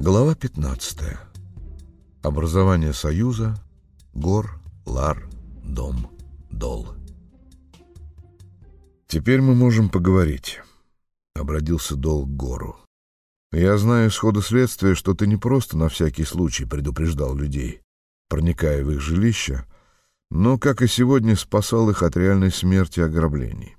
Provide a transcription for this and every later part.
Глава 15. Образование союза. Гор, Лар, Дом, Дол. «Теперь мы можем поговорить», — обратился Дол к Гору. «Я знаю из хода следствия, что ты не просто на всякий случай предупреждал людей, проникая в их жилища, но, как и сегодня, спасал их от реальной смерти ограблений.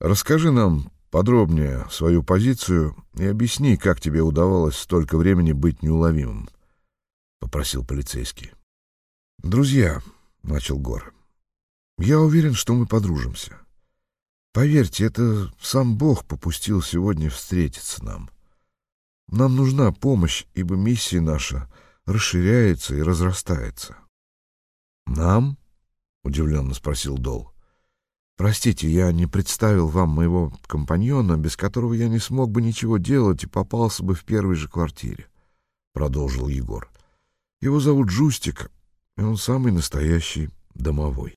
Расскажи нам подробнее свою позицию и объясни, как тебе удавалось столько времени быть неуловимым, — попросил полицейский. — Друзья, — начал Гор, — я уверен, что мы подружимся. Поверьте, это сам Бог попустил сегодня встретиться нам. Нам нужна помощь, ибо миссия наша расширяется и разрастается. «Нам?» — удивленно спросил Дол. «Простите, я не представил вам моего компаньона, без которого я не смог бы ничего делать и попался бы в первой же квартире», — продолжил Егор. «Его зовут Жустик, и он самый настоящий домовой».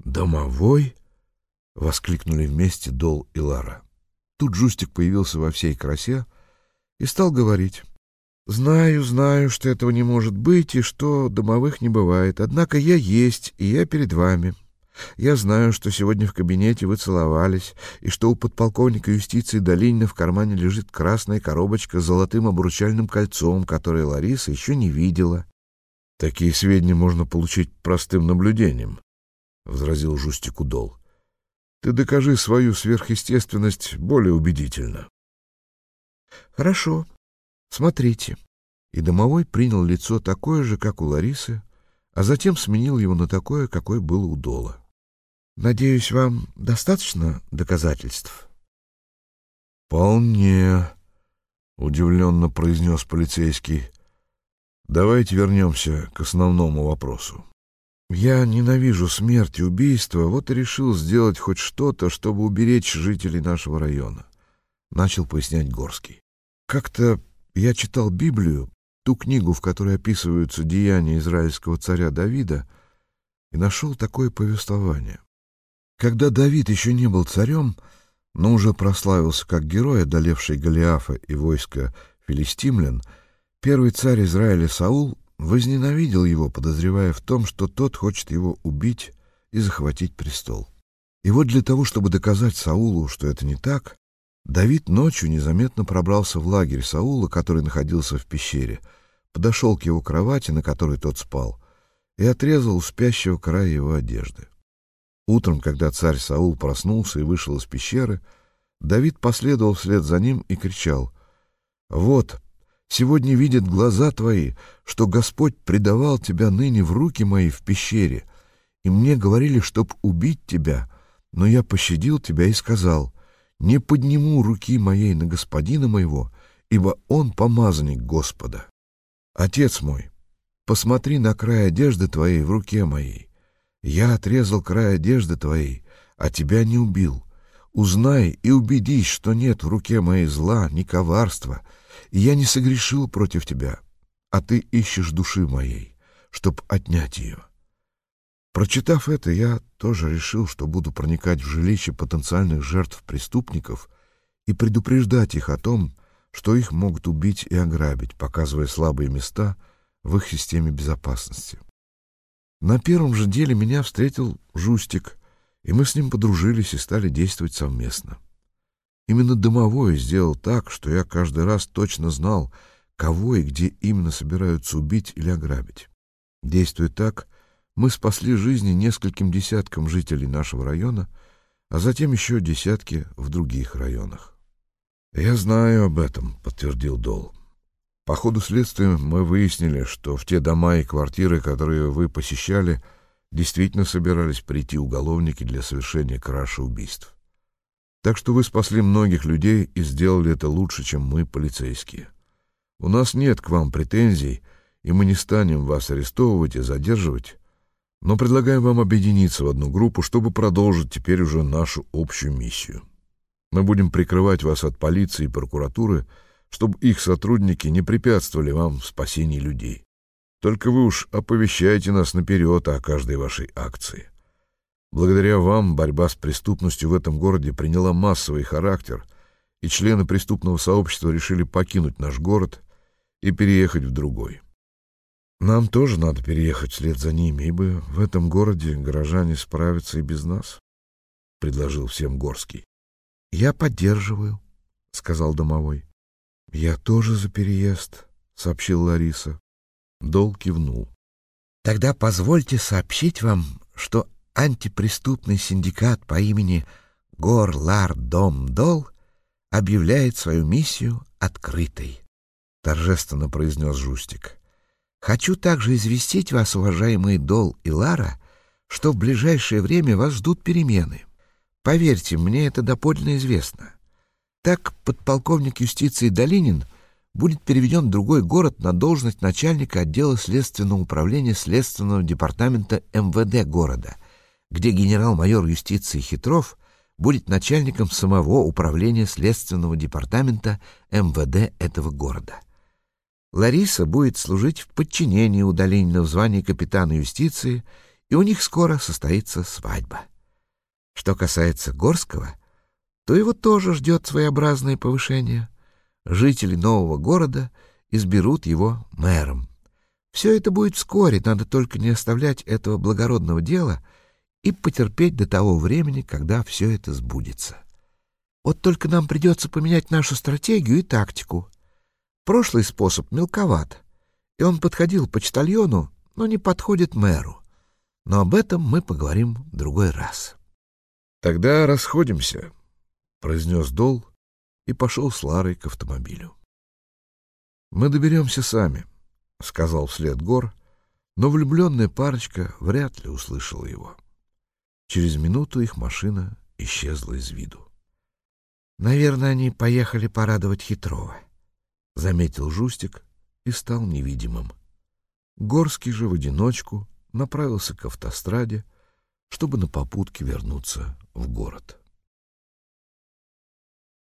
«Домовой?» — воскликнули вместе Дол и Лара. Тут Жустик появился во всей красе и стал говорить. Знаю, знаю, что этого не может быть и что домовых не бывает. Однако я есть, и я перед вами. Я знаю, что сегодня в кабинете вы целовались, и что у подполковника юстиции Долинина в кармане лежит красная коробочка с золотым обручальным кольцом, которое Лариса еще не видела. — Такие сведения можно получить простым наблюдением, — возразил Жустик Удол. — Ты докажи свою сверхъестественность более убедительно. — Хорошо, Смотрите. И домовой принял лицо такое же, как у Ларисы, а затем сменил его на такое, какое было у Дола. Надеюсь, вам достаточно доказательств? Вполне, удивленно произнес полицейский. Давайте вернемся к основному вопросу. Я ненавижу смерть и убийство, вот и решил сделать хоть что-то, чтобы уберечь жителей нашего района, начал пояснять Горский. Как-то я читал Библию, ту книгу, в которой описываются деяния израильского царя Давида, и нашел такое повествование. Когда Давид еще не был царем, но уже прославился как герой, одолевший Голиафа и войско филистимлян, первый царь Израиля Саул возненавидел его, подозревая в том, что тот хочет его убить и захватить престол. И вот для того, чтобы доказать Саулу, что это не так, Давид ночью незаметно пробрался в лагерь Саула, который находился в пещере, подошел к его кровати, на которой тот спал, и отрезал у спящего края его одежды. Утром, когда царь Саул проснулся и вышел из пещеры, Давид последовал вслед за ним и кричал, «Вот, сегодня видят глаза твои, что Господь предавал тебя ныне в руки мои в пещере, и мне говорили, чтоб убить тебя, но я пощадил тебя и сказал, не подниму руки моей на господина моего, ибо он помазанник Господа. Отец мой, посмотри на край одежды твоей в руке моей. Я отрезал край одежды твоей, а тебя не убил. Узнай и убедись, что нет в руке моей зла, ни коварства, и я не согрешил против тебя, а ты ищешь души моей, чтоб отнять ее. Прочитав это, я тоже решил, что буду проникать в жилище потенциальных жертв преступников и предупреждать их о том, что их могут убить и ограбить, показывая слабые места в их системе безопасности. На первом же деле меня встретил Жустик, и мы с ним подружились и стали действовать совместно. Именно домовой сделал так, что я каждый раз точно знал, кого и где именно собираются убить или ограбить. Действуя так, мы спасли жизни нескольким десяткам жителей нашего района, а затем еще десятки в других районах. «Я знаю об этом», — подтвердил Дол. «По ходу следствия мы выяснили, что в те дома и квартиры, которые вы посещали, действительно собирались прийти уголовники для совершения краши убийств. Так что вы спасли многих людей и сделали это лучше, чем мы, полицейские. У нас нет к вам претензий, и мы не станем вас арестовывать и задерживать, но предлагаем вам объединиться в одну группу, чтобы продолжить теперь уже нашу общую миссию. Мы будем прикрывать вас от полиции и прокуратуры, чтобы их сотрудники не препятствовали вам в спасении людей. Только вы уж оповещайте нас наперед о каждой вашей акции. Благодаря вам борьба с преступностью в этом городе приняла массовый характер, и члены преступного сообщества решили покинуть наш город и переехать в другой. Нам тоже надо переехать вслед за ними, ибо в этом городе горожане справятся и без нас, — предложил всем Горский. — Я поддерживаю, — сказал домовой. — Я тоже за переезд, — сообщил Лариса. Дол кивнул. — Тогда позвольте сообщить вам, что антипреступный синдикат по имени Гор-Лар-Дом-Дол объявляет свою миссию открытой, — торжественно произнес Жустик. — Хочу также известить вас, уважаемые Дол и Лара, что в ближайшее время вас ждут перемены. Поверьте, мне это доподлинно известно. Так подполковник юстиции Долинин будет переведен в другой город на должность начальника отдела следственного управления Следственного департамента МВД города, где генерал-майор юстиции Хитров будет начальником самого управления Следственного департамента МВД этого города. Лариса будет служить в подчинении у Долинина в звании капитана юстиции, и у них скоро состоится свадьба. Что касается Горского, то его тоже ждет своеобразное повышение. Жители нового города изберут его мэром. Все это будет вскоре, надо только не оставлять этого благородного дела и потерпеть до того времени, когда все это сбудется. Вот только нам придется поменять нашу стратегию и тактику — Прошлый способ мелковат, и он подходил почтальону, но не подходит мэру. Но об этом мы поговорим в другой раз. — Тогда расходимся, — произнес Дол и пошел с Ларой к автомобилю. — Мы доберемся сами, — сказал вслед Гор, но влюбленная парочка вряд ли услышала его. Через минуту их машина исчезла из виду. — Наверное, они поехали порадовать Хитрова. —— заметил Жустик и стал невидимым. Горский же в одиночку направился к автостраде, чтобы на попутке вернуться в город.